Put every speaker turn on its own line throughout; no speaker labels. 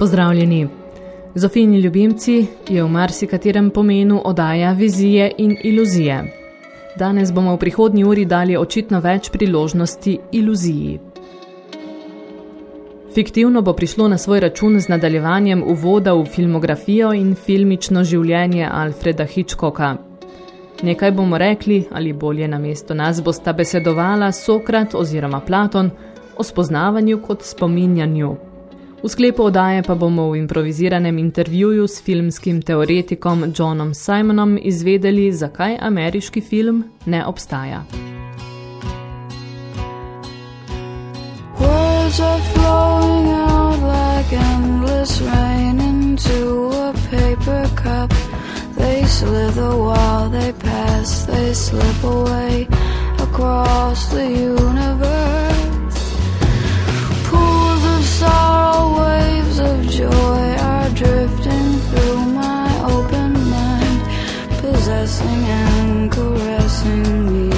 Pozdravljeni. Zofini ljubimci je v marsikaterem pomenu odaja vizije in iluzije. Danes bomo v prihodnji uri dali očitno več priložnosti iluziji. Fiktivno bo prišlo na svoj račun z nadaljevanjem uvoda v filmografijo in filmično življenje Alfreda Hitchcocka. Nekaj bomo rekli, ali bolje na mesto nas bosta besedovala Sokrat oziroma Platon o spoznavanju kot spominjanju. V sklepu odaje pa bomo v improviziranem intervjuju s filmskim teoretikom Johnom Simonom izvedeli, zakaj ameriški film ne obstaja. Words are flowing out like endless rain into a paper cup They slither while they pass, they slip away across the universe sorrow waves of joy are drifting through my open mind, possessing and caressing me.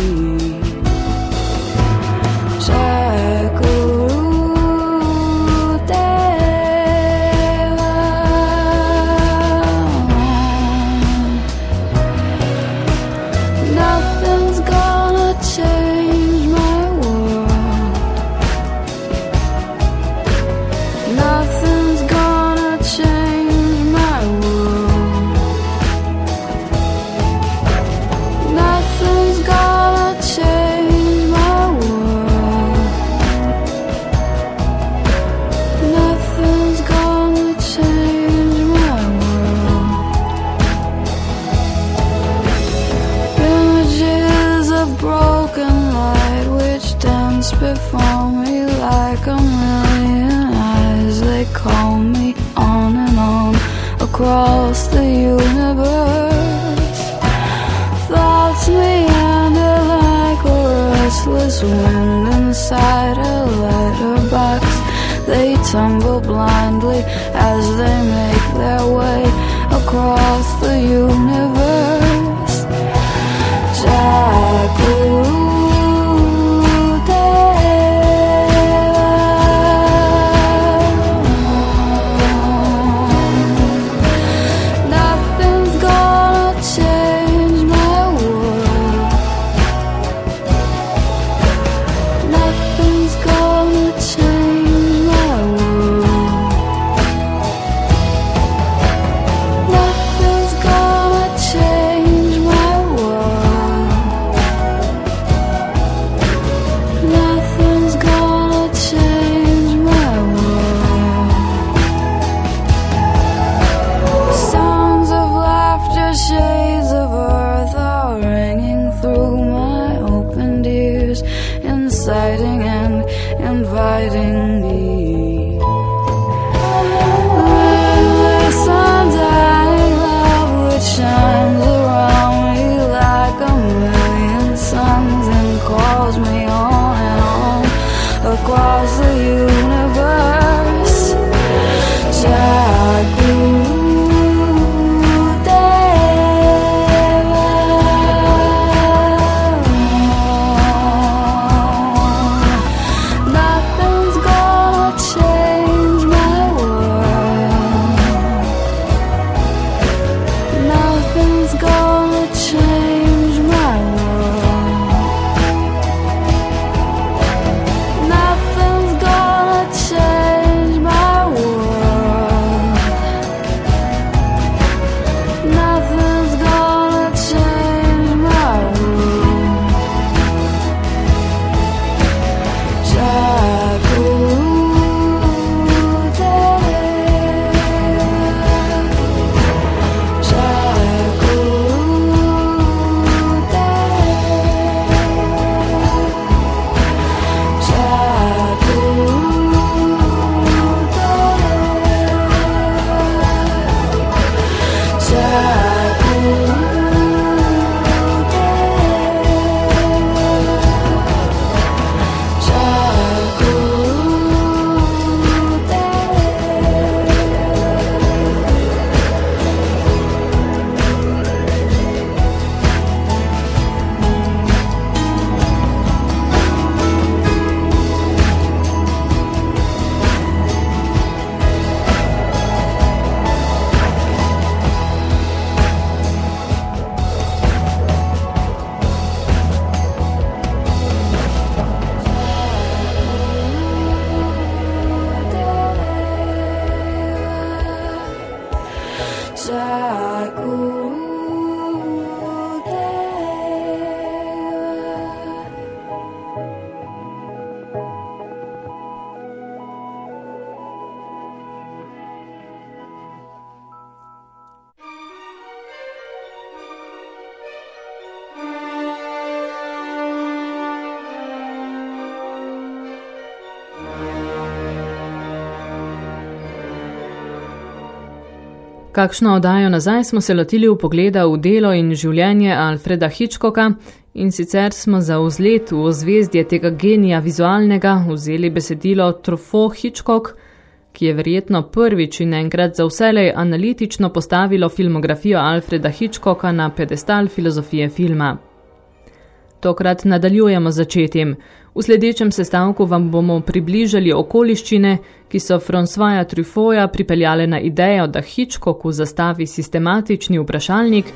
Across the universe. Thoughts meander like a restless wind inside
Kakšno oddajo nazaj smo se lotili v pogleda v delo in življenje Alfreda Hitchcocka in sicer smo za vzlet v ozvezdje tega genija vizualnega vzeli besedilo Truffaut Hitchcock, ki je verjetno prvič in enkrat za vselej analitično postavilo filmografijo Alfreda Hitchcocka na pedestal filozofije filma. Tokrat nadaljujemo začetim. V sledečem sestavku vam bomo približali okoliščine, ki so Françoisa Truffauta pripeljale na idejo, da Hitchcocku zastavi sistematični vprašalnik,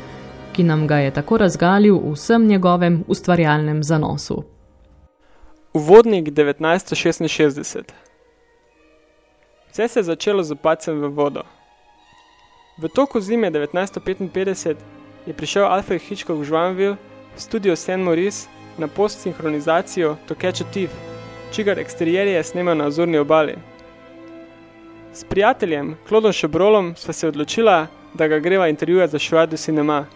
ki nam ga je tako razgalil v vsem njegovem ustvarjalnem zanosu.
Uvodnik 1966 Vse se je začelo z opacem v vodo. V toku zime 1955 je prišel Alfred Hitchcock v Joinville studio St. Maurice na postsinhronizacijo To Catch a Thief, čigar eksterierje je snemal na ozorni obali. S prijateljem, Klodom Šebrolom, sva se odločila, da ga greva intervjuja za Švad do Cinema.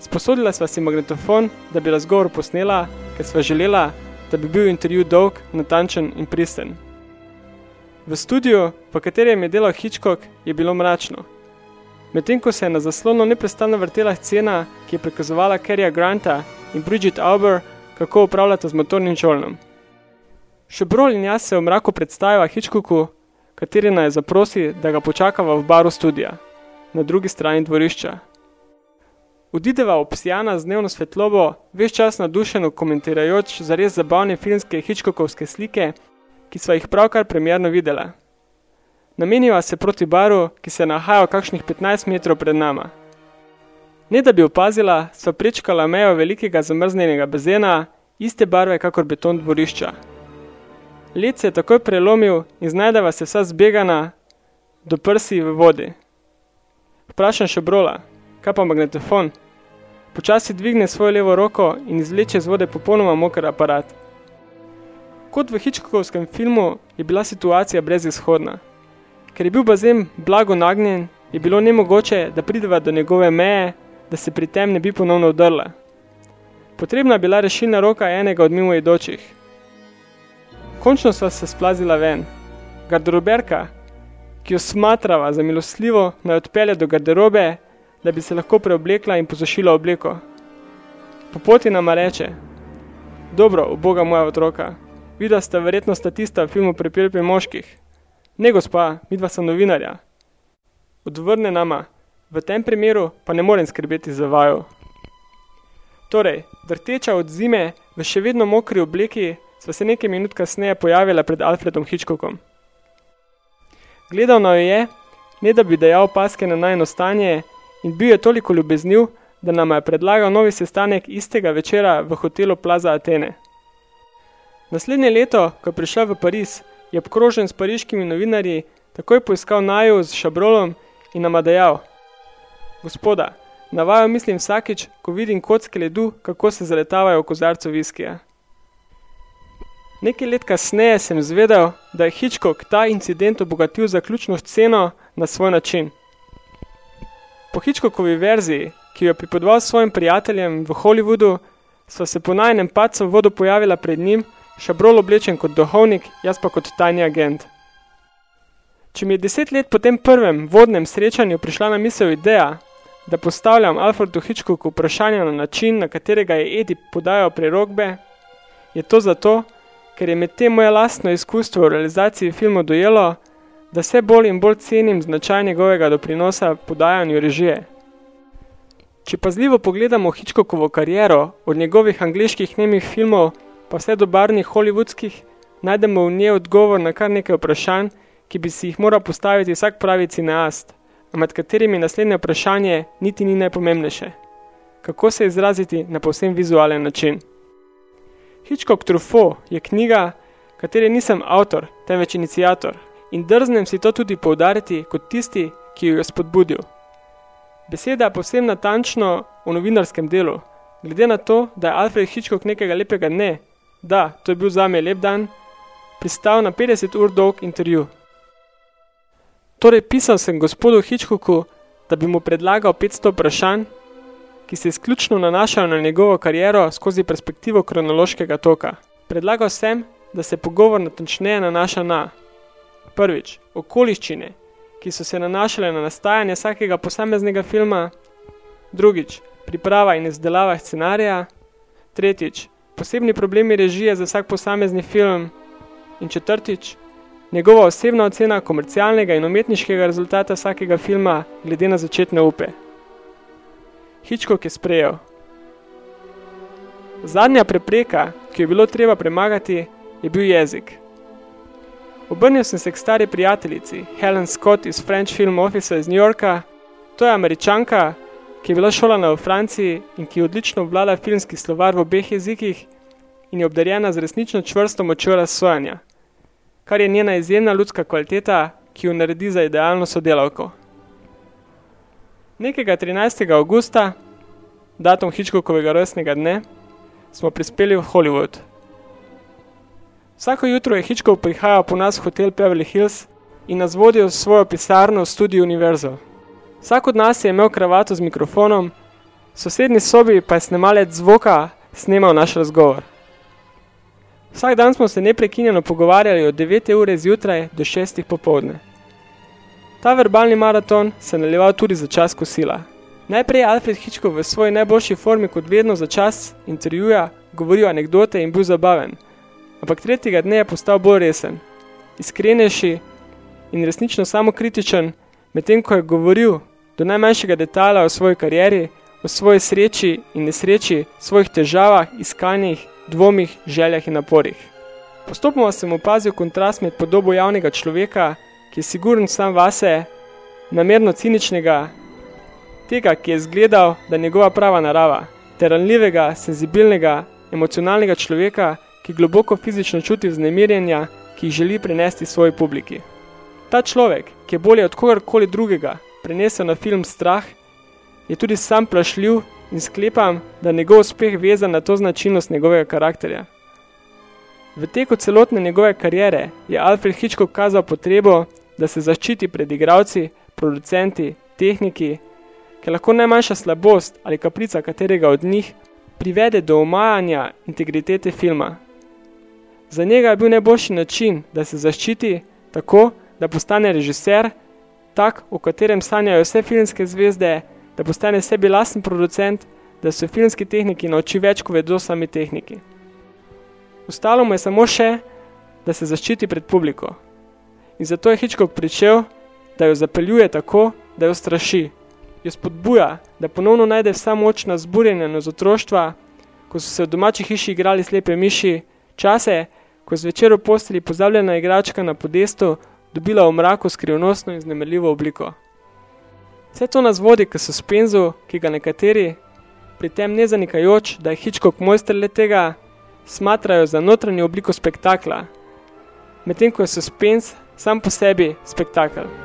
Sposodila sva si magnetofon, da bi razgovor posnela, ker sva želela, da bi bil intervju dolg, natančen in pristen. V studiu, v katerem je delal Hitchcock, je bilo mračno. Medtem ko se je na zaslonu neprestano vrtela scena, ki je prikazovala Kerrya Granta in Bridget Auber, kako upravljata z motornim čolnom. Šebrol in jaz se v mraku predstavila Hitchcocku, kateri naj zaprosi, da ga počakava v baru studija, na drugi strani dvorišča. Udideva obsijana z dnevno svetlobo, veš čas nadušeno komentirajoč za res zabavne filmske Hitchcockovske slike, ki sva jih pravkar premjerno videla. Nameniva se proti baru, ki se nahaja kakšnih 15 metrov pred nama. Ne da bi opazila, sva prečkala mejo velikega zamrznenega bazena, iste barve kakor beton dvorišča. Led se je takoj prelomil in znajdeva se vsa zbegana do prsi v vodi. Vprašam še brola, kaj pa magnetofon? Počasi dvigne svojo levo roko in izvleče z vode popolnoma moker aparat. Kot v Hitchcockovskem filmu je bila situacija brezizhodna. Ker je bil bazen blago nagnjen, je bilo nemogoče, da prideva do njegove meje, da se pri tem ne bi ponovno udrla. Potrebna bila rešilna roka enega od mimojedočih. Končno sva se splazila ven. Garderoberka, ki jo smatrava za milosljivo, naj odpelje do garderobe, da bi se lahko preoblekla in posušila obleko. Po poti nama reče, dobro, uboga moja otroka, Videla sta verjetno statista v filmu Prepir pri moških. Ne, gospa, midva sem novinarja. Odvrne nama, v tem primeru pa ne morem skrbeti za vaju. Torej, vrteča od zime v še vedno mokri obleki, sva se nekaj minut kasneje pojavila pred Alfredom Hitchcockom. Gledal na jo je, ne da bi dejal paske na najno stanje in bil je toliko ljubeznil, da nama je predlagal novi sestanek istega večera v hotelu Plaza Atene. Naslednje leto, ko je prišla v Pariz, je obkrožen s pariškimi novinarji takoj poiskal naju z šabrolom in nama dejal. Gospoda, na vaju mislim vsakič, ko vidim kocke ledu, kako se zaletavajo v kozarcu viskija. Nekaj let kasneje sem zvedel, da je Hitchcock ta incident obogatil za ključno sceno na svoj način. Po Hitchcockovi verziji, ki jo je pripodval svojim prijateljem v Hollywoodu, so se po najnem padcu vodo pojavila pred njim Šabrol oblečen kot duhovnik, jaz pa kot tajni agent. Če mi je deset let po tem prvem vodnem srečanju prišla na misel ideja, da postavljam Alfredu Hitchcocku vprašanje na način, na katerega je Edi podajal prerokbe, je to zato, ker je med tem moje lastno izkustvo v realizaciji filmu dojelo, da vse bolj in bolj cenim značaj njegovega doprinosa podajanju režije. Če pazljivo pogledamo Hitchcockovo kariero od njegovih angliških nemih filmov pa vse do barnih hollywoodskih, najdemo v njej odgovor na kar nekaj vprašanj, ki bi si jih moral postaviti vsak pravi cineast, a med katerimi naslednje vprašanje niti ni najpomembnejše. Kako se izraziti na povsem vizualen način? Hitchcock Truffaut je knjiga, katere nisem avtor, temveč inicijator, in drznem si to tudi poudariti kot tisti, ki jo je spodbudil. Beseda povsem natančno v novinarskem delu, glede na to, da je Alfred Hitchcock nekega lepega dne, Da, to je bil zame lep dan, pristal na 50 ur dolg intervju. Torej, pisal sem gospodu Hitchcocku, da bi mu predlagal 500 vprašanj, ki se izključno nanašajo na njegovo kariero skozi perspektivo kronološkega toka. Predlagal sem, da se pogovor natančneje nanaša na prvič, okoliščine, ki so se nanašale na nastajanje vsakega posameznega filma, drugič, priprava in izdelava scenarija, tretjič, posebni problemi režije za vsak posamezni film in četrtič, njegova osebna ocena komercialnega in umetniškega rezultata vsakega filma glede na začetne upe. Hitchcock je sprejel. Zadnja prepreka, ki jo bilo treba premagati, je bil jezik. Obrnil sem se k stari prijateljici, Helen Scott iz French Film Office iz New Yorka. To je američanka, ki je bila šolana v Franciji in ki odlično obvlada filmski slovar v obeh jezikih in je obdarjena z resnično čvrsto močjo razsojanja, kar je njena izjemna ljudska kvaliteta, ki jo naredi za idealno sodelavko. Nekega 13. augusta, datum Hitchcockovega rojstnega dne, smo prispeli v Hollywood. Vsako jutro je Hitchcock prihajal po nas hotel Beverly Hills in nas vodil v svojo pisarno v studiu Univerzo. Vsak od nas je imel kravato z mikrofonom, v sosednji sobi pa je snemalec zvoka snemal naš razgovor. Vsak dan smo se neprekinjeno pogovarjali od 9. ure zjutraj do 6. popovdne. Ta verbalni maraton se naljeval tudi za čas kosila. Najprej je Alfred Hitchcock v svoji najboljši formi kot vedno za čas intervjuja govoril anekdote in bil zabaven, ampak tretjega dne je postal bolj resen, iskrenejši in resnično samokritičen, medtem ko je govoril do najmanjšega detajla o svoji karieri, o svoji sreči in nesreči, svojih težavah, iskanjih, dvomih, željah in naporih. Postopoma sem opazil kontrast med podobo javnega človeka, ki je siguren sam vase, namerno ciničnega, tega, ki je zgledal, da njegova prava narava, ter ranljivega, senzibilnega, emocionalnega človeka, ki globoko fizično čuti vznemirjenja, ki jih želi prenesti svoji publiki. Ta človek, ki je bolje od kogarkoli drugega prenesel na film Strah, je tudi sam plašljiv in sklepam, da njegov uspeh vezan na to značilnost njegovega karakterja. V teku celotne njegove karijere je Alfred Hitchcock kazal potrebo, da se zaščiti pred igravci, producenti, tehniki, ker lahko najmanjša slabost ali kaprica katerega od njih privede do omajanja integritete filma. Za njega je bil najboljši način, da se zaščiti tako, da postane režiser, tak, v katerem sanjajo vse filmske zvezde, da postane sebi lasten producent, da se filmski tehniki nauči več, ko vedo sami tehniki. Ostalo mu je samo še, da se zaščiti pred publiko. In zato je Hitchcock pričel, da jo zapeljuje tako, da jo straši. Jo spodbuja, da ponovno najde vsa moč na zburjenje z otroštva, ko so se v domači hiši igrali slepe miši, čase, ko zvečer v posteli pozabljena igračka na podestu dobila v mraku skrivnostno in znemeljivo obliko. Vse to nas vodi k suspenzu, ki ga nekateri, pri tem ne zanikajoč, da je Hitchcock mojster le tega, smatrajo za notranjo obliko spektakla, medtem ko je suspens sam po sebi spektakl.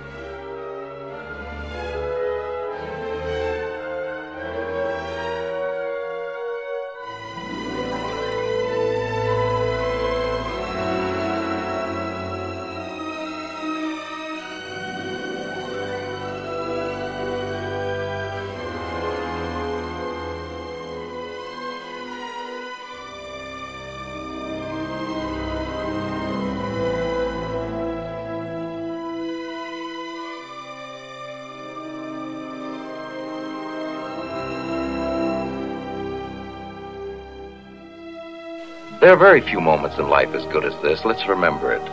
There are very few moments in life as good as this. Let's remember it.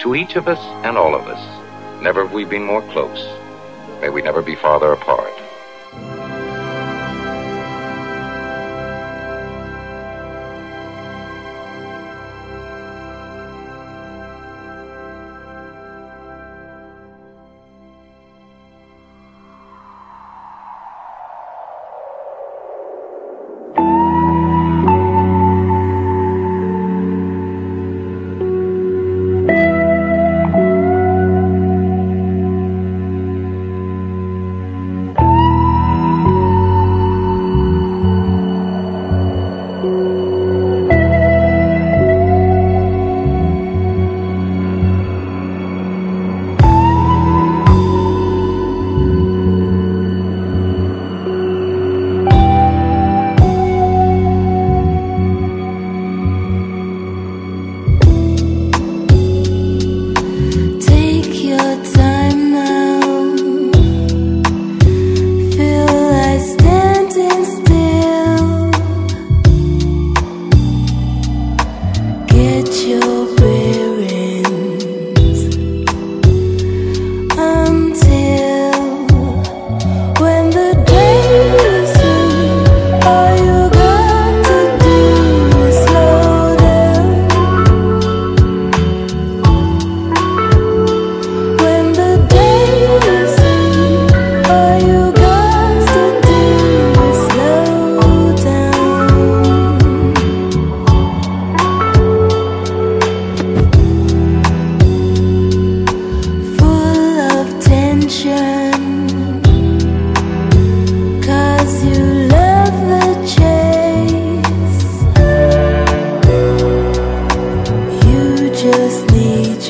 To each of us and all of us, never have we been more close. May we never be farther apart.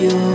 you.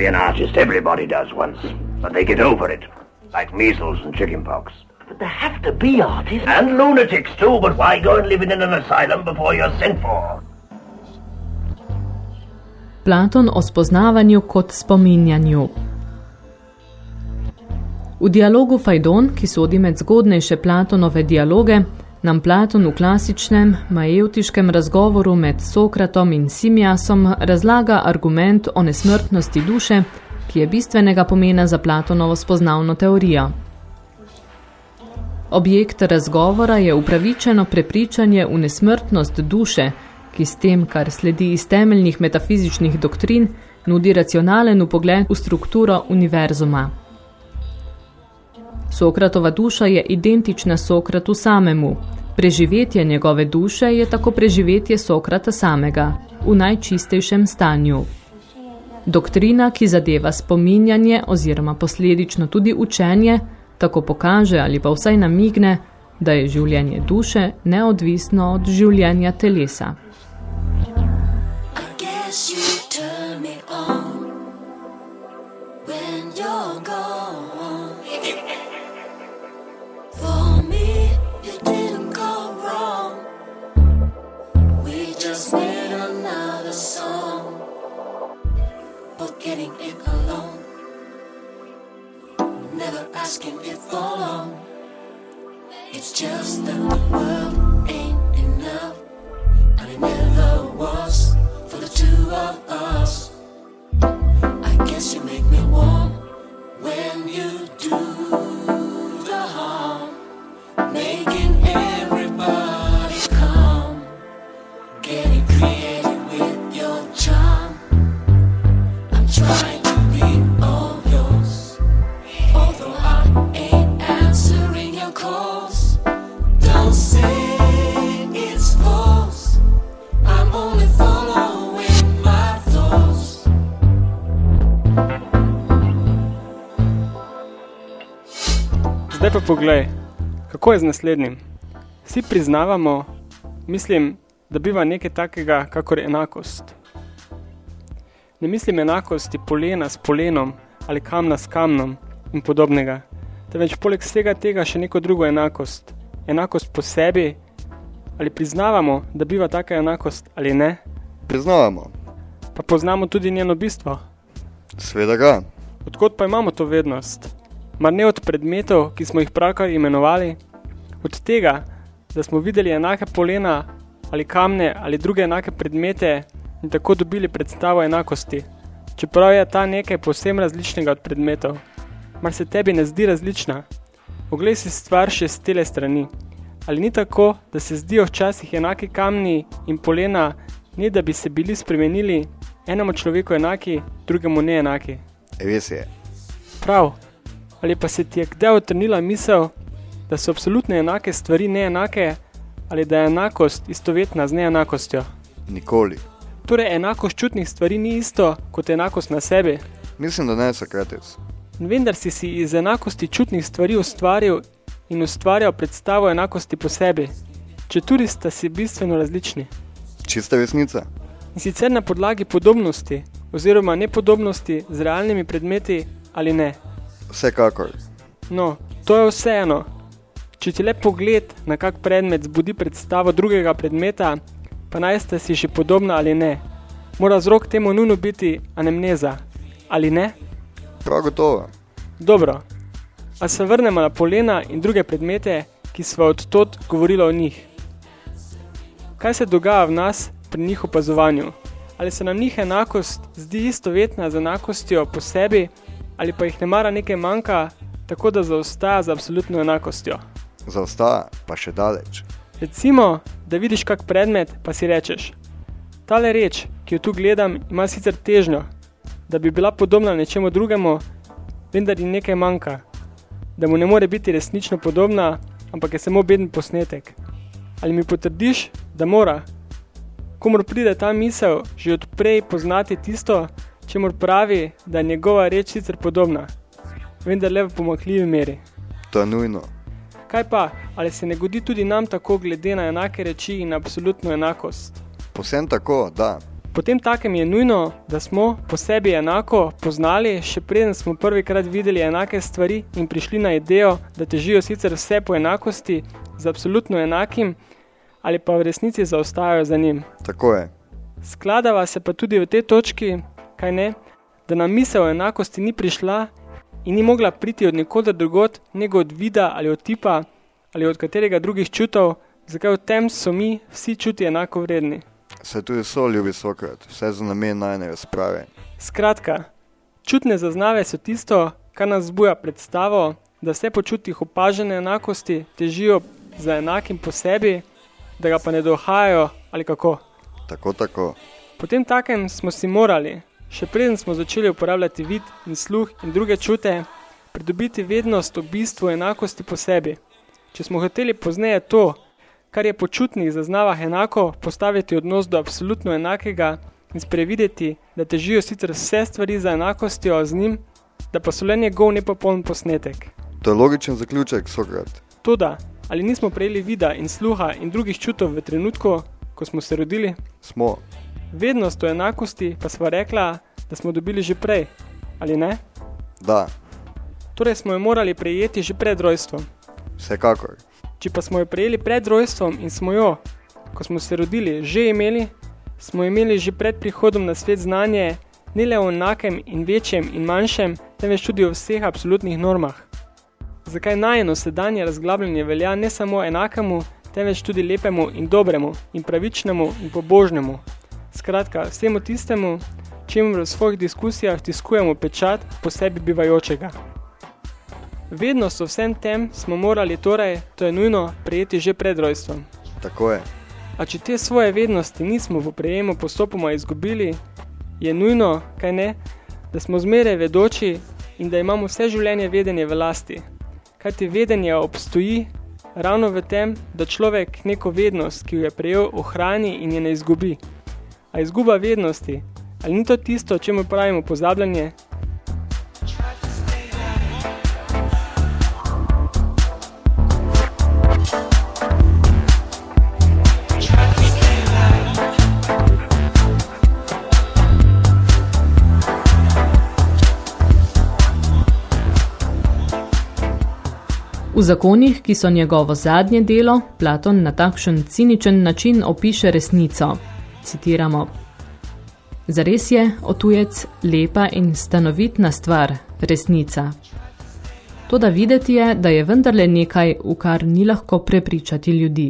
Everybody does once, but they get over it, like measles and chickenpox.
But there have to be artists.
And lunatics too, but why go and live in an asylum before you're sent for?
Platon o spoznavanju kot spominjanju. V dialogu Fajdon, ki sodi med zgodnejše Platonove dialoge, nam Platon v klasičnem, majevtiškem razgovoru med Sokratom in Simjasom razlaga argument o nesmrtnosti duše, ki je bistvenega pomena za Platonovo spoznavno teorijo. Objekt razgovora je upravičeno prepričanje v nesmrtnost duše, ki s tem, kar sledi iz temeljnih metafizičnih doktrin, nudi racionalen pogled v strukturo univerzuma. Sokratova duša je identična Sokratu samemu. Preživetje njegove duše je tako preživetje Sokrata samega, v najčistejšem stanju. Doktrina, ki zadeva spominjanje oziroma posledično tudi učenje, tako pokaže ali pa vsaj namigne, da je življenje duše neodvisno od življenja telesa. getting
poglej, kako je z naslednjim. Vsi priznavamo, mislim, da biva nekaj takega, kakor enakost. Ne mislim enakosti polena s polenom ali kamna s kamnom in podobnega, temveč poleg vsega tega še neko drugo enakost. Enakost po sebi, ali priznavamo, da biva taka enakost ali ne,
Priznavamo.
pa poznamo tudi njeno bistvo.
Sveda ga.
Odkot pa imamo to vednost? Mar ne od predmetov, ki smo jih pravkar imenovali? Od tega, da smo videli enake polena ali kamne ali druge enake predmete in tako dobili predstavo enakosti, čeprav je ta nekaj povsem različnega od predmetov. Mar se tebi ne zdi različna? Oglej si stvar še z tele strani. Ali ni tako, da se zdijo včasih enaki kamni in polena, ne da bi se bili spremenili, enemu človeku enaki, drugemu ne enaki?
Res je.
Prav. Ali pa se ti je kdaj utrnila misel, da so absolutne enake stvari neenake, ali da je enakost istovetna z neenakostjo?
Nikoli.
Torej, enakost čutnih stvari ni isto kot enakost na sebi.
Mislim, da ne, Sokrates.
Vendar si si iz enakosti čutnih stvari ustvaril in ustvarjal predstavo enakosti po sebi, če tudi sta si bistveno različni.
Čista resnica.
In sicer na podlagi podobnosti oziroma nepodobnosti z realnimi predmeti ali ne.
Vsekakor.
No, to je vseeno. Če ti le pogled na kak predmet zbudi predstavo drugega predmeta, pa naj sta si že podobna ali ne, mora vzrok temu nujno biti anemneza, ali ne?
Prav gotovo.
Dobro. A se vrnemo na polena in druge predmete, ki sva od tod govorila o njih. Kaj se dogaja v nas pri njih opazovanju? Ali se nam njih enakost zdi istovetna z enakostjo po sebi, ali pa jih ne mara nekaj manjka, tako da zaostaja za absolutno enakostjo?
Zaostaja pa še daleč.
Recimo, da vidiš kak predmet, pa si rečeš, tale reč, ki jo tu gledam, ima sicer težnjo, da bi bila podobna nečemu drugemu, vendar ji nekaj manjka, da mu ne more biti resnično podobna, ampak je samo beden posnetek. Ali mi potrdiš, da mora? Komor pride ta misel, že odprej poznati tisto, čemur pravi, da je njegova reč sicer podobna, vendar le v pomakljivi meri.
To je nujno.
Kaj pa, ali se ne godi tudi nam tako glede na enake reči in absolutno enakost?
Posem tako, da.
Potem takem je nujno, da smo po sebi enako poznali, še preden smo prvikrat videli enake stvari in prišli na idejo, da težijo sicer vse po enakosti z absolutno enakim, ali pa v resnici zaostajajo za njim.
Tako je.
Skladava se pa tudi v tej točki, kaj ne, da nam misel o enakosti ni prišla in ni mogla priti od nikoder drugot, nego od vida ali od tipa ali od katerega drugih čutov, zakaj v tem so mi vsi čuti enako vredni.
Saj tudi so ljubi Sokrat, vse za namen najne razprave.
Skratka, čutne zaznave so tisto, kar nas zbuja predstavo, da vse po čutih opažene enakosti težijo za enakim po sebi, da ga pa ne dohajajo ali kako.
Tako, tako.
Potem takem smo si morali, še preden smo začeli uporabljati vid in sluh in druge čute, pridobiti vednost o bistvu enakosti po sebi. Če smo hoteli pozneje to, kar je po čutnih zaznavah enako, postaviti odnos do absolutno enakega in sprevideti, da težijo sicer vse stvari za enakostjo z njim, da pa so le njegov nepopoln posnetek.
To je logičen zaključek, Sokrat.
Toda, ali nismo prejeli vida in sluha in drugih čutov v trenutku, ko smo se rodili?
Smo.
Vednost o enakosti pa sva rekla, da smo dobili že prej, ali ne?
Da.
Torej smo jo morali prejeti že pred rojstvom.
Vsekakor.
Če pa smo jo prejeli pred rojstvom in smo jo, ko smo se rodili, že imeli, smo imeli že pred prihodom na svet znanje ne le o enakem in večjem in manjšem, temveč tudi o vseh absolutnih normah. Zakaj najeno sedanje razglabljanje velja ne samo enakemu, temveč tudi lepemu in dobremu in pravičnemu in pobožnemu. Skratka, vsemu tistemu, čemu v svojih diskusijah tiskujemo pečat po sebi bivajočega. Vednost o vsem tem smo morali torej, to je nujno, prejeti že pred rojstvom.
Tako je.
A če te svoje vednosti nismo v prejemu postopoma izgubili, je nujno, kaj ne, da smo zmeraj vedoči in da imamo vse življenje vedenje v lasti. Kaj ti vedenje obstoji ravno v tem, da človek neko vednost, ki jo je prejel, ohrani in je ne izgubi. A izguba vednosti, ali ni to tisto, čemu pravimo pozabljanje?
V zakonih, ki so njegovo zadnje delo, Platon na takšen ciničen način opiše resnico – Citiramo. Zares je, otujec, lepa in stanovitna stvar, resnica. Toda videti je, da je vendarle nekaj, v kar ni lahko prepričati ljudi.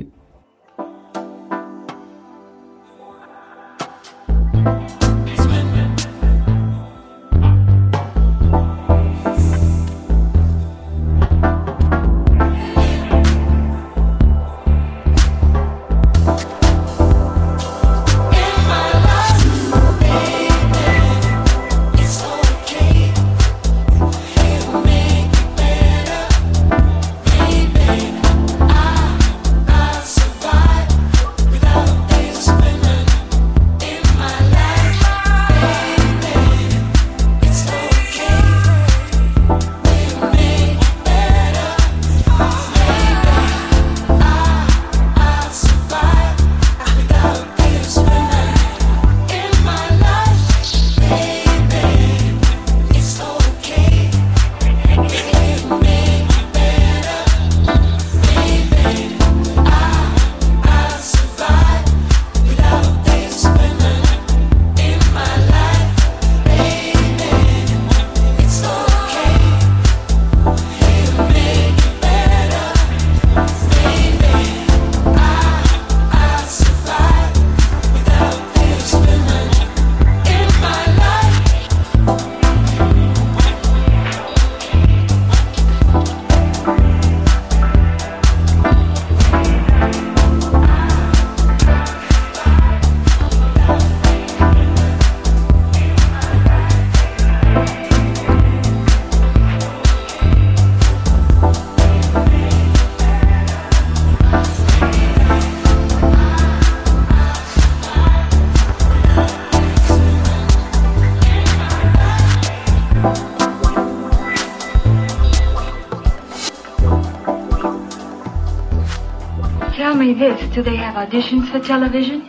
Do they have auditions for television?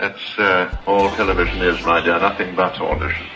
That's uh, all television is, my dear. Nothing but auditions.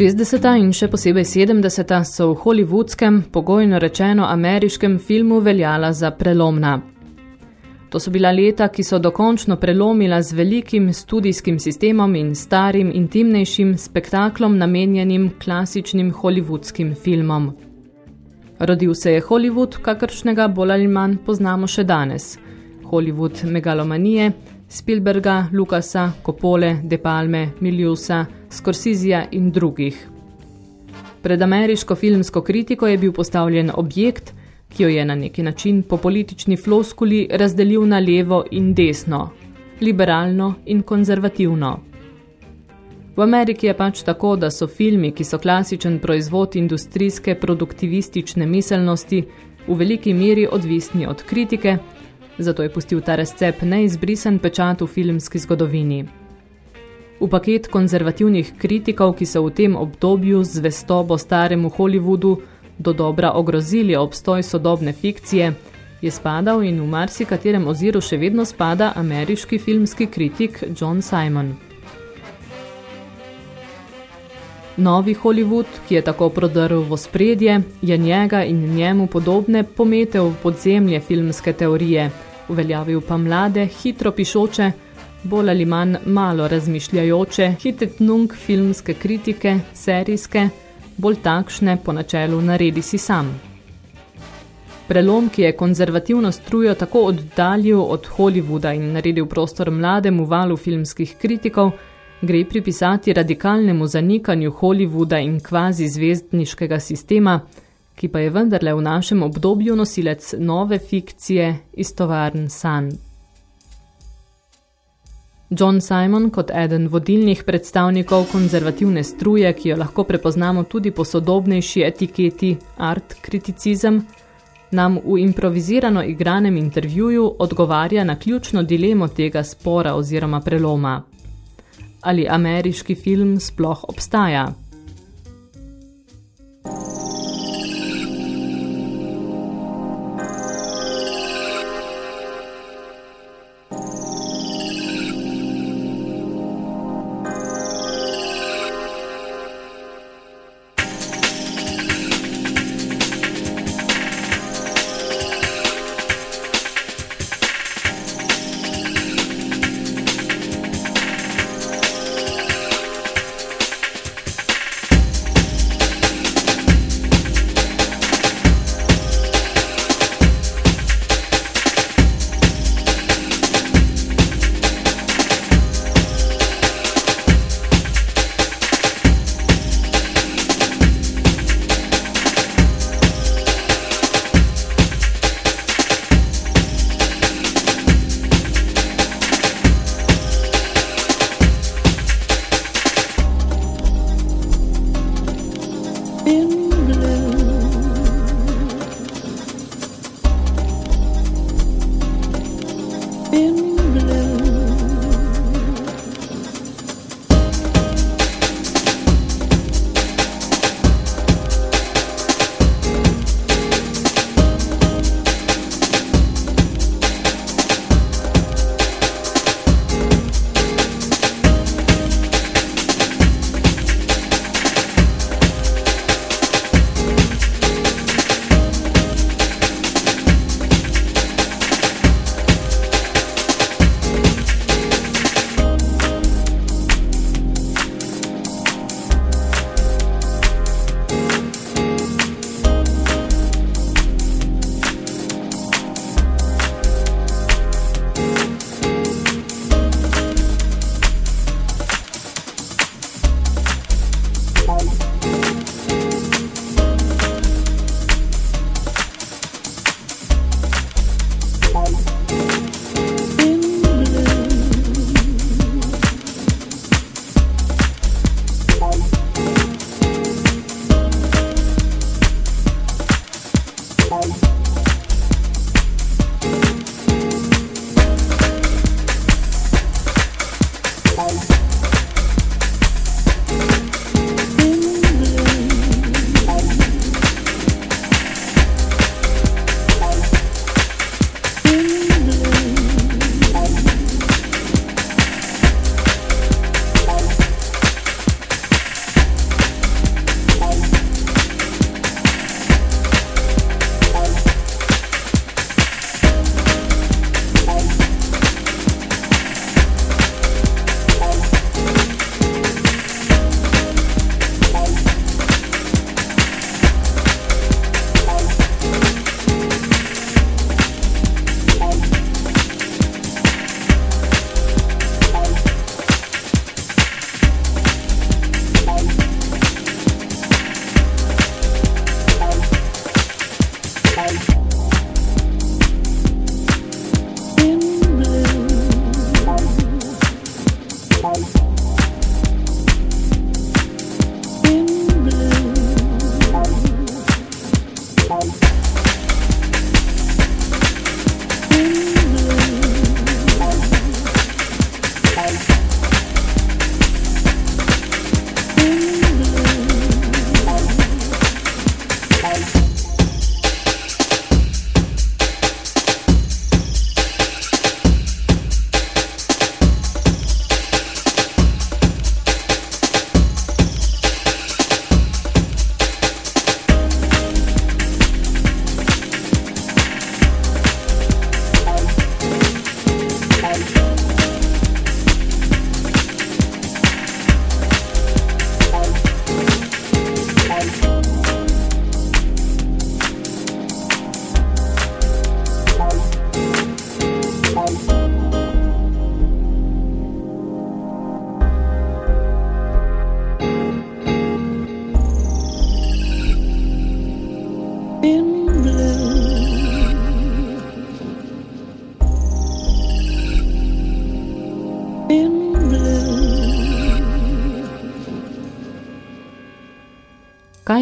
60. in še posebej 70. so v hollywoodskem, pogojno rečeno ameriškem filmu veljala za prelomna. To so bila leta, ki so dokončno prelomila z velikim studijskim sistemom in starim, intimnejšim spektaklom namenjenim klasičnim hollywoodskim filmom. Rodil se je Hollywood, kakršnega bolj ali manj poznamo še danes. Hollywood megalomanije, Spielberga, Lucasa, Copole, De Palme, Miliusa, Scorsizija in drugih. Pred ameriško filmsko kritiko je bil postavljen objekt, ki jo je na neki način po politični floskuli razdelil na levo in desno, liberalno in konzervativno. V Ameriki je pač tako, da so filmi, ki so klasičen proizvod industrijske produktivistične miselnosti, v veliki meri odvisni od kritike, zato je pustil ta razcep neizbrisen pečat v filmski zgodovini. V paket konzervativnih kritikov, ki so v tem obdobju zvestobo staremu Hollywoodu do dobra ogrozili obstoj sodobne fikcije, je spadal in v marsikaterem oziru še vedno spada ameriški filmski kritik John Simon. Novi Hollywood, ki je tako prodrl v spredje, je njega in njemu podobne pometel v podzemlje filmske teorije, uveljavil pa mlade, hitro pišoče, bolj ali manj malo razmišljajoče, hitetnung filmske kritike, serijske, bolj takšne po načelu naredi si sam. Prelom, ki je konzervativno strujo tako oddaljil od Hollywooda in naredil prostor mlademu valu filmskih kritikov, gre pripisati radikalnemu zanikanju Hollywooda in kvazi zvezdniškega sistema, ki pa je vendarle v našem obdobju nosilec nove fikcije istovarn san. John Simon kot eden vodilnih predstavnikov konzervativne struje, ki jo lahko prepoznamo tudi po sodobnejši etiketi art kriticizem, nam v improvizirano igranem intervjuju odgovarja na ključno dilemo tega spora oziroma preloma. Ali ameriški film sploh obstaja?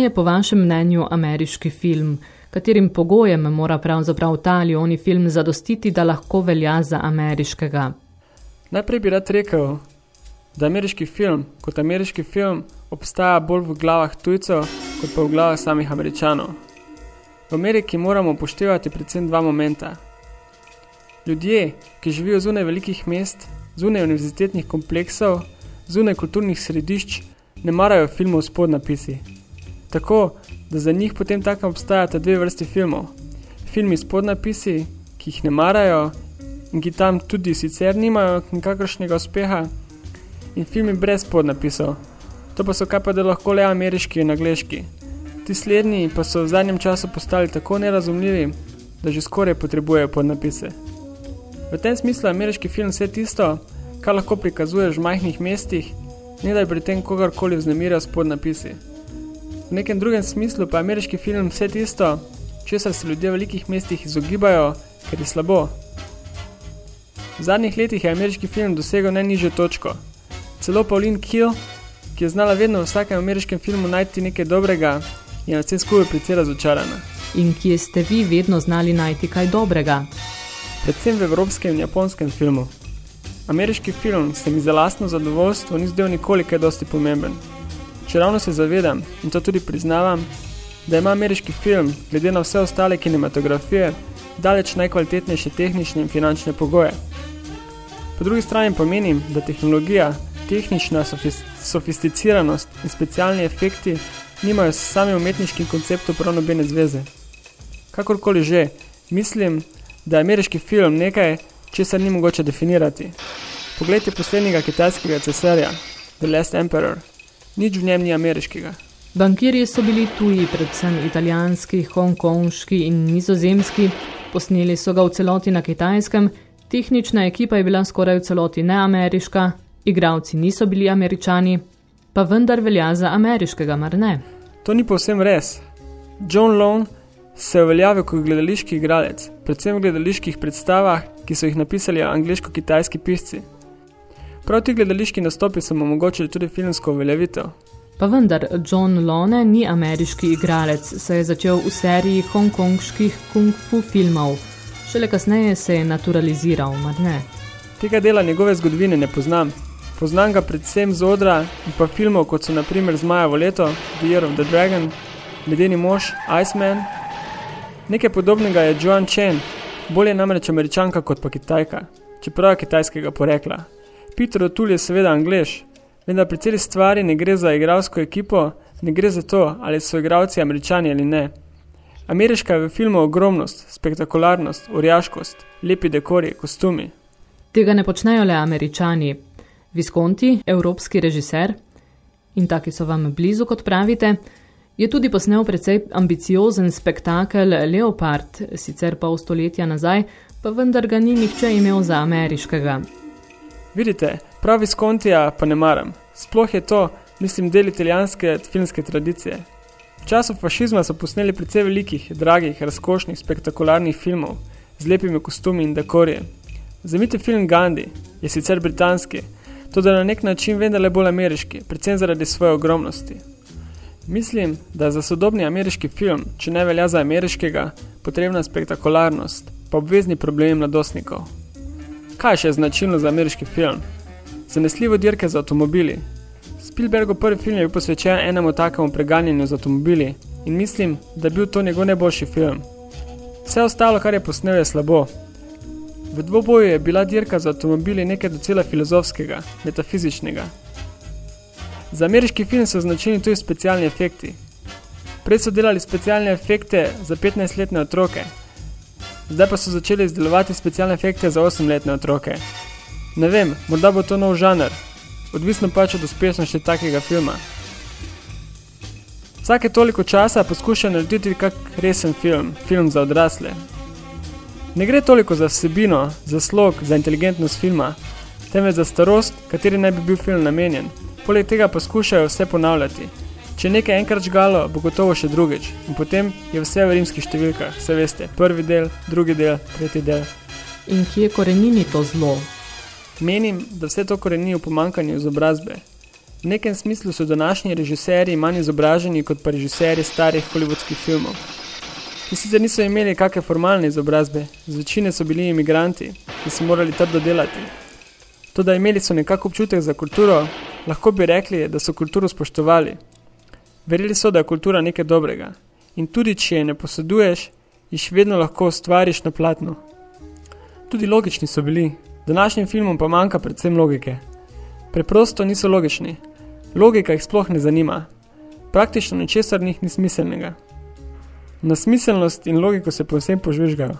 Je po vašem mnenju ameriški film? Katerim pogojem mora pravzaprav ta ali oni film zadostiti, da lahko velja za ameriškega?
Najprej bi rad rekel, da ameriški film kot ameriški film obstaja bolj v glavah tujcev, kot pa v glavah samih američanov. V Ameriki moramo upoštevati predvsem dva momenta. Ljudje, ki živijo zunaj velikih mest, zunaj univerzitetnih kompleksov, zunaj kulturnih središč, ne marajo filmov s podnapisi. Tako, da za njih potem tako obstajata dve vrsti filmov. Filmi s podnapisi, ki jih ne marajo in ki tam tudi sicer nimajo nikakršnega uspeha, in filmi brez podnapisov. To pa so kaj pa da lahko le ameriški in angliški. Ti slednji pa so v zadnjem času postali tako nerazumljivi, da že skoraj potrebujejo podnapise. V tem smislu ameriški film vse tisto, kar lahko prikazuješ v majhnih mestih, ne da je pri tem kogarkoli vznemiral s podnapisi. V nekem drugem smislu pa je ameriški film vse tisto, česar se ljudje v velikih mestih izogibajo, ker je slabo. V zadnjih letih je ameriški film dosegel najnižjo točko. Celo Pauline Kiel, ki je znala vedno v vsakem ameriškem filmu najti nekaj dobrega, je na vse skupaj precej razočarana.
In kje ste vi vedno znali najti kaj dobrega?
Predvsem v evropskem in japonskem filmu. Ameriški film se mi za lastno zadovoljstvo ni zdel nikoli kaj dosti pomemben. Če ravno se zavedam, in to tudi priznavam, da ima ameriški film, glede na vse ostale kinematografije, daleč najkvalitetnejše tehnične in finančne pogoje. Po drugi strani pomenim, da tehnologija, tehnična sofisticiranost in specialni efekti nimajo s samim umetniškim konceptom prav nobene zveze. Kakorkoli že, mislim, da je ameriški film nekaj, česar ni mogoče definirati. Poglejte poslednjega kitajskega cesarja, The Last Emperor. Nič v njem ni ameriškega.
Bankirji so bili tuji, predvsem italijanski, hongkonški in nizozemski, posneli so ga v celoti na kitajskem, tehnična ekipa je bila skoraj v celoti neameriška, igravci niso bili američani, pa vendar velja za ameriškega, mar ne?
To ni povsem res. John Lone se je uveljavil kot gledališki igralec, predvsem v gledaliških predstavah, ki so jih napisali angliško-kitajski pisci. Prav ti gledališki nastopi so mu omogočili tudi filmsko uveljavitev.
Pa vendar, John Lone ni ameriški igralec, se je začel v seriji hongkongških kung fu filmov. Šele kasneje se je naturaliziral, mar ne?
Tega dela njegove zgodovine ne poznam. Poznam ga predvsem z odra in pa filmov, kot so naprimer Zmajevo leto, The Year of the Dragon, Ledeni mož, Iceman. Nekaj podobnega je Joan Chen, bolje namreč američanka kot pa kitajka, čeprav je kitajskega porekla. Peter O'Toole je seveda angliš, vendar pri celi stvari ne gre za igralsko ekipo, ne gre za to, ali so igralci američani ali ne. Ameriška je v filmu ogromnost, spektakularnost, orjaškost, lepi dekori, kostumi.
Tega ne počnejo le američani. Visconti, evropski režiser, in taki so vam blizu, kot pravite, je tudi posnel precej ambiciozen spektakel Leopard, sicer v stoletja nazaj, pa vendar ga ni nihče imel za ameriškega.
Vidite, prav Viscontija pa ne maram. Sploh je to, mislim, del italijanske filmske tradicije. V času fašizma so posneli precej velikih, dragih, razkošnih, spektakularnih filmov z lepimi kostumi in dekorje. Zamite film Gandhi, je sicer britanski, to da na nek način vendarle bolj ameriški, predvsem zaradi svoje ogromnosti. Mislim, da za sodobni ameriški film, če ne velja za ameriškega, potrebna spektakularnost, pa obvezni problemi mladostnikov. Kaj še je značilno za ameriški film? Zanesljivo dirke z avtomobili. Spielbergov prvi film je bil posvečen enemu takemu preganjanju z avtomobili in mislim, da je bil to njegov najboljši film. Vse ostalo, kar je posnel, je slabo, V dvoboju je bila dirka z avtomobili nekaj docela filozofskega, metafizičnega. Za ameriški film so značilni tudi specialni efekti. Prej so delali specialne efekte za 15-letne otroke, zdaj pa so začeli izdelovati specialne efekte za 8-letne otroke. Ne vem, morda bo to nov žanr, odvisno pač od uspešnosti takega filma. Vsake toliko časa poskušajo narediti kak resen film, film za odrasle, Ne gre toliko za vsebino, za slog, za inteligentnost filma, temveč za starost, kateri naj bi bil film namenjen. Poleg tega poskušajo vse ponavljati. Če nekaj enkrat žgalo, bo gotovo še drugič. In potem je vse v rimskih številkah, vse veste, prvi del, drugi del, tretji del.
In kje korenini to zlo?
Menim, da vse to koreni v pomankanju izobrazbe. V nekem smislu so današnji režiserji manj izobraženi kot pa režiserji starih hollywoodskih filmov. Ki sicer niso imeli kakšne formalne izobrazbe, z večine so bili imigranti, ki so morali trdo delati. To, da imeli so nekako občutek za kulturo, lahko bi rekli, da so kulturo spoštovali. Verjeli so, da je kultura nekaj dobrega. In tudi, če je ne poseduješ, jih vedno lahko ustvariš na platno. Tudi logični so bili, današnjim filmom pa manjka predvsem logike. Preprosto niso logični. Logika jih sploh ne zanima. Praktično ničesar njih ni smiselnega. Na smiselnost in logiko se povsem požvižgajo.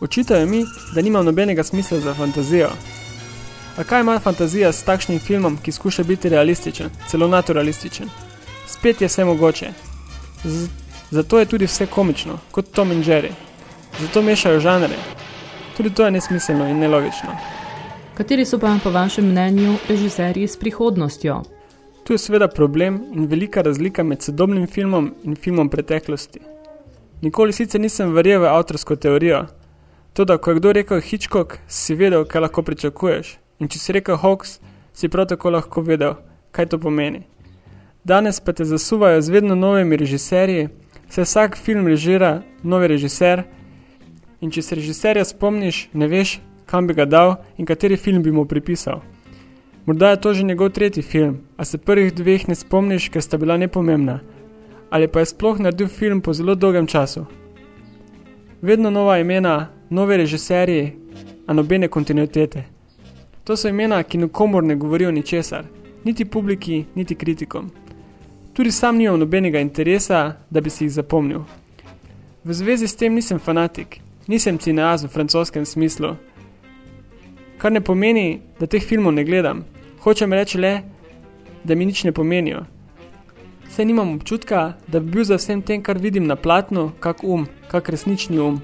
Očitajo mi, da nima nobenega smisla za fantazijo. A kaj ima fantazija s takšnim filmom, ki skuša biti realističen, celo naturalističen? Spet je vse mogoče. Z zato je tudi vse komično, kot Tom in Jerry. Zato mešajo žanre. Tudi to je nesmiselno in nelogično.
Kateri so pa po vašem mnenju režiserji s prihodnostjo?
Tu je seveda problem in velika razlika med sodobnim filmom in filmom preteklosti. Nikoli sicer nisem verjel v avtorsko teorijo, to da ko je kdo rekel Hitchcock, si vedel, kaj lahko pričakuješ, in če si rekel Hawks, si prav tako lahko vedel, kaj to pomeni. Danes pa te zasuvajo z vedno novimi režiserji, se vsak film režira novi režiser in če se režiserja spomniš, ne veš, kam bi ga dal in kateri film bi mu pripisal. Morda je to že njegov tretji film, a se prvih dveh ne spomniš, ker sta bila nepomembna. Ali pa je sploh naredil film po zelo dolgem času. Vedno nova imena, nove režiserji, a nobene kontinuitete. To so imena, ki nikomor ne govorijo ničesar, niti publiki, niti kritikom. Tudi sam nimam nobenega interesa, da bi si jih zapomnil. V zvezi s tem nisem fanatik, nisem cineaz v francoskem smislu, kar ne pomeni, da teh filmov ne gledam. Hočem reči le, da mi nič ne pomenijo. Saj nimam občutka, da bi bil za vsem tem, kar vidim na platnu, kak um, kak resnični um.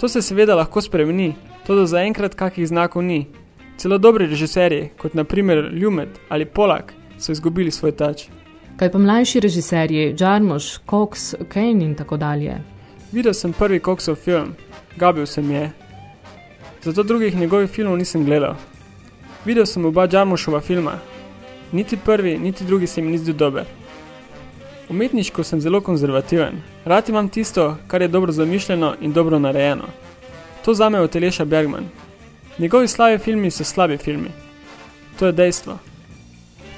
To se seveda lahko spremeni, to da zaenkrat kakih znakov ni. Celo dobri režiserji, kot naprimer Ljumet ali Polak, so izgubili svoj tač.
Kaj pa mlajši režiserji, Jarmusch, Cox, Kane in tako dalje?
Videl sem prvi Coxov film, gabil sem je, zato drugih njegovih filmov nisem gledal. Videl sem oba Jarmuschova filma, niti prvi, niti drugi se mi ni zdel dober. Umetniško sem zelo konzervativen, rad imam tisto, kar je dobro zamišljeno in dobro narejeno. To zame je Teleša Bergman. Njegovi slabi filmi so slabi filmi. To je dejstvo.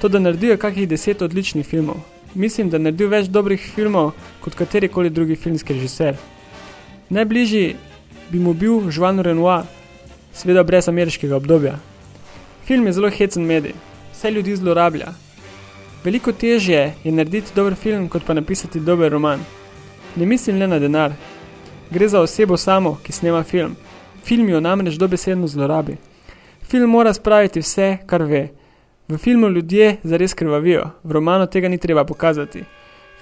To, da naredijo kakih deset odličnih filmov. Mislim, da naredijo več dobrih filmov kot katerikoli drugi filmski režiser. Najbližji bi mu bil Joan Renoir, seveda brez ameriškega obdobja. Film je zelo hecen medij, vse ljudi zlorablja. Veliko težje je narediti dober film, kot pa napisati dober roman. Ne mislim le na denar. Gre za osebo samo, ki snema film. Film jo namreč dobesedno zlorabi. Film mora spraviti vse, kar ve. V filmu ljudje zares krvavijo, v romanu tega ni treba pokazati.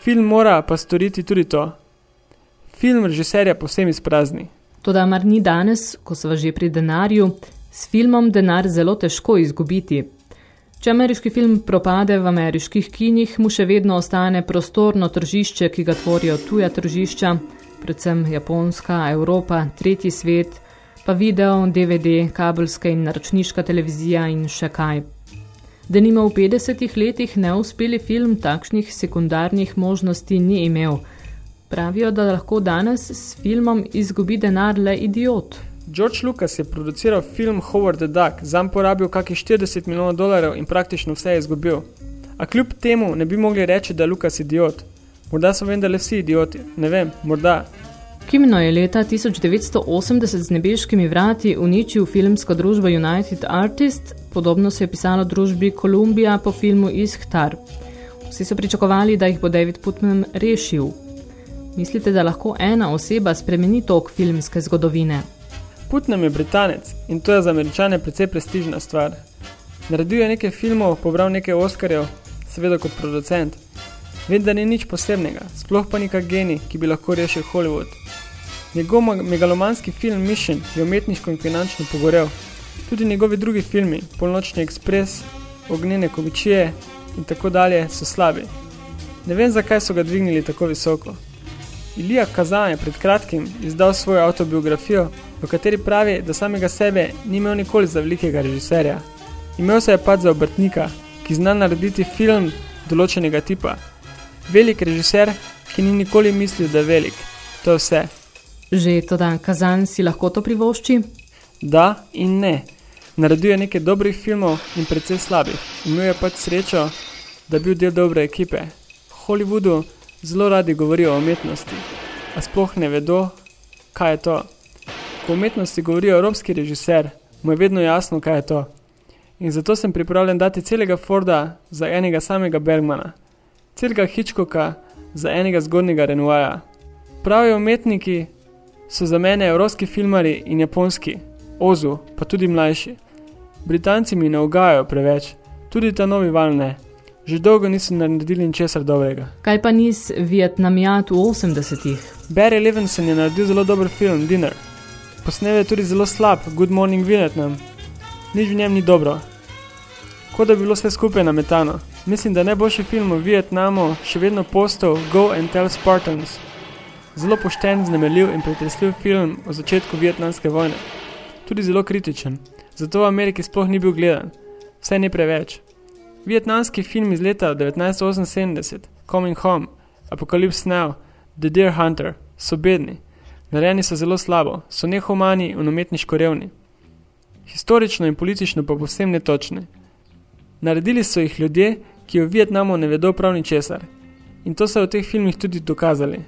Film mora pa storiti tudi to. Film režiserja povsem izprazni.
Toda mar ni danes, ko so že pri denarju, s filmom denar zelo težko izgubiti. Če ameriški film propade v ameriških kinih, mu še vedno ostane prostorno tržišče, ki ga tvorijo tuja tržišča, predvsem Japonska, Evropa, tretji svet, pa video, DVD, kabelska in naročniška televizija in še kaj. Da nima v 50 letih neuspeli film takšnih sekundarnih možnosti ni imel. Pravijo, da lahko danes s filmom izgubi denar le idiot.
George Lucas je produciral film Howard the Duck, zam porabil kakih 40 milijonov dolarjev in praktično vse je izgubil. A kljub temu ne bi mogli reči, da Lucas idiot. Morda so vendar vsi idioti, ne vem, morda.
Kimno je leta 1980 z nebeškimi vrati uničil filmsko družbo United Artists, podobno se je pisalo družbi Columbia po filmu Ishtar. Vsi so pričakovali, da jih bo David Putman rešil. Mislite, da lahko ena oseba spremeni tok filmske zgodovine?
Putnam je Britanec in to je za američane precej prestižna stvar. Naredil je nekaj filmov, pobral nekaj Oskarjev, seveda kot producent. Vem, da ni nič posebnega, sploh pa nikak geni, ki bi lahko rešil Hollywood. Njegov megalomanski film Mission je umetniško in finančno pogorel. Tudi njegovi drugi filmi, Polnočni ekspres, Ognjene komičije in tako dalje, so slabi. Ne vem, zakaj so ga dvignili tako visoko. Ilija Kazan je pred kratkim izdal svojo autobiografijo, v kateri pravi, da samega sebe ni imel nikoli za velikega režiserja. Imel se je pač za obrtnika, ki zna narediti film določenega tipa. Velik režiser, ki ni nikoli mislil, da je velik. To je vse.
Že to dan Kazan si lahko to privošči?
Da in ne. Naredil je nekaj dobrih filmov in precej slabih. Imel je pač srečo, da bil del dobre ekipe. V Hollywoodu zelo radi govorijo o umetnosti, a sploh ne vedo, kaj je to. Ko umetnosti govori evropski režiser, mu je vedno jasno, kaj je to. In zato sem pripravljen dati celega Forda za enega samega Bergmana, celega Hitchcocka za enega zgodnega Renoira. Pravi umetniki so za mene evropski filmari in japonski, Ozu, pa tudi mlajši. Britanci mi ne ugajajo preveč, tudi ta novi val ne. Že dolgo niso naredili ničesar dobrega.
Kaj pa nis Vietnamijat v 80-ih?
Barry Levinson je naredil zelo dober film, Dinner. Posnel je tudi zelo slab, Good Morning Vietnam. Nič v njem ni dobro. Kot da bi bilo vse skupaj nametano. Mislim, da najboljši film o Vietnamu še vedno postal Go and Tell Spartans. Zelo pošten, znemeljiv in pretresljiv film o začetku vietnamske vojne. Tudi zelo kritičen. Zato v Ameriki sploh ni bil gledan. Vse ni preveč. Vietnamski film iz leta 1978, Coming Home, Apocalypse Now, The Deer Hunter, so bedni. Narejeni so zelo slabo, so nehumani in umetniško revni. Historično in politično pa povsem netočni. Naredili so jih ljudje, ki v Vietnamu ne vedo prav ničesar. In to so v teh filmih tudi dokazali.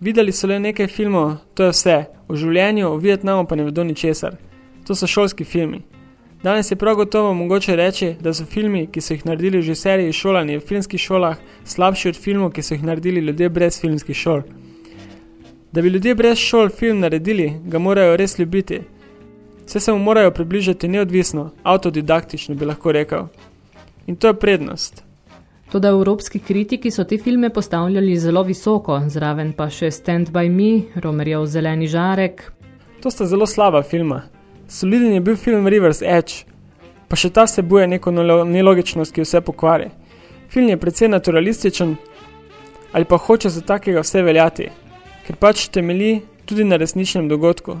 Videli so le nekaj filmov, to je vse, o življenju v Vietnamu pa ne vedo ničesar. To so šolski filmi. Danes je prav gotovo mogoče reči, da so filmi, ki so jih naredili že seriji šolanje v filmskih šolah, slabši od filmov, ki so jih naredili ljudje brez filmskih šol. Da bi ljudje brez šol film naredili, ga morajo res ljubiti. Vse se mu morajo približati neodvisno, avtodidaktično bi lahko rekel. In to je prednost.
Toda evropski kritiki so te filme postavljali zelo visoko, zraven pa še Stand by Me, Romerjev zeleni žarek.
To sta zelo slaba filma. Soliden je bil film River's Edge, pa še ta vsebuje neko nelogičnost, ki vse pokvari. Film je precej naturalističen, ali pa hoče za takega vse veljati, ker pač temelji tudi na resničnem dogodku.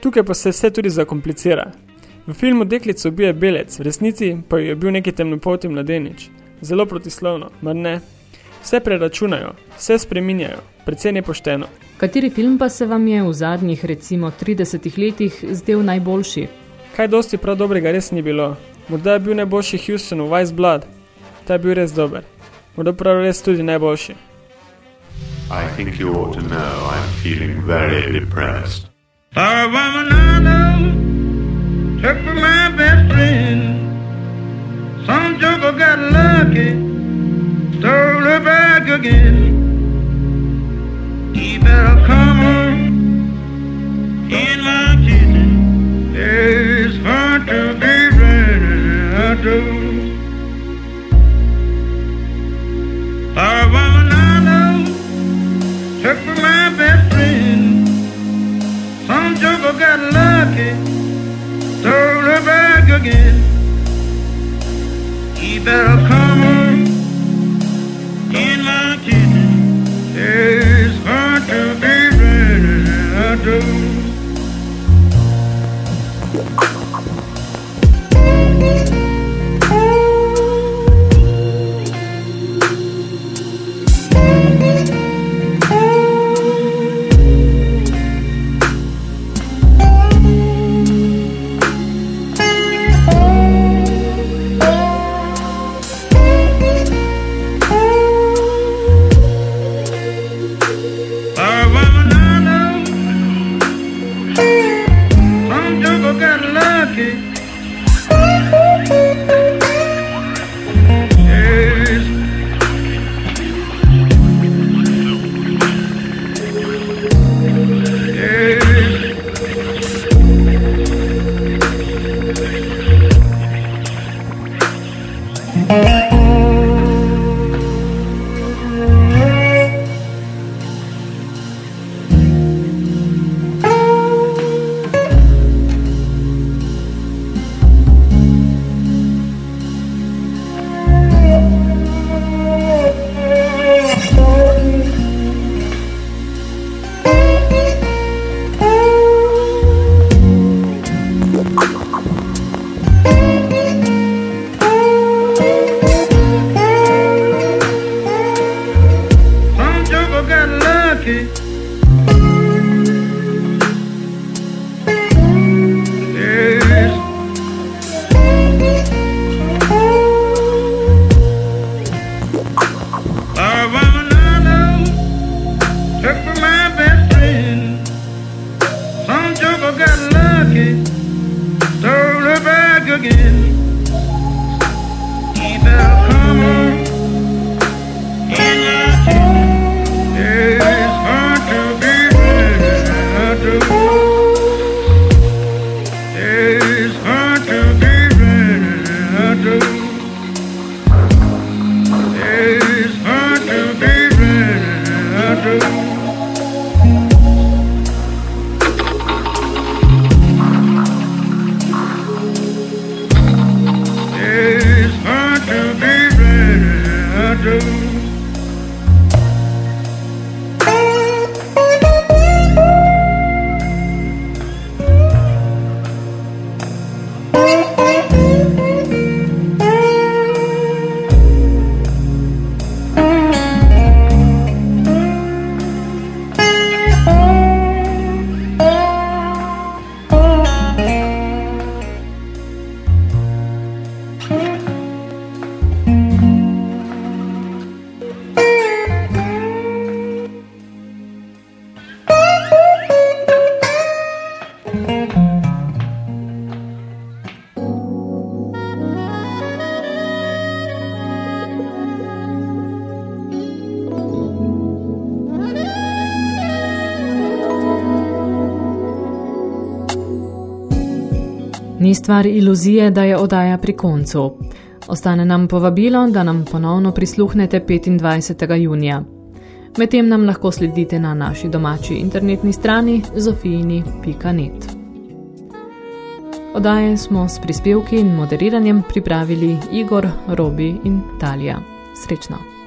Tukaj pa se vse tudi zakomplicira. V filmu deklico ubije belec, v resnici pa je bil neki temnopolti mladenič. Zelo protislovno, mar ne? Vse preračunajo, vse spreminjajo, predvsej nepošteno.
Kateri film pa se vam je v zadnjih recimo 30 letih zdel najboljši?
Kaj dosti prav dobrega res ni bilo. Morda je bil najboljši Houston v Vice Blood. Ta je bil res dober. Morda prav res tudi najboljši.
I think you ought to know I'm feeling very depressed.
Sorry, woman, I know. Took for my best friend. Some joker got lucky. Stole her back again. He better come on in my kitchen. It's fun to be running out of. Sorry, woman, I know. Took my best friend. Some joker got lucky. Stole her back again there'll come
Ni stvar iluzije, da je odaja pri koncu. Ostane nam povabilo, da nam ponovno prisluhnete 25. junija. Medtem nam lahko sledite na naši domači internetni strani zofijini.net. Odaje smo s prispevki in moderiranjem pripravili Igor, Robi in Talija. Srečno!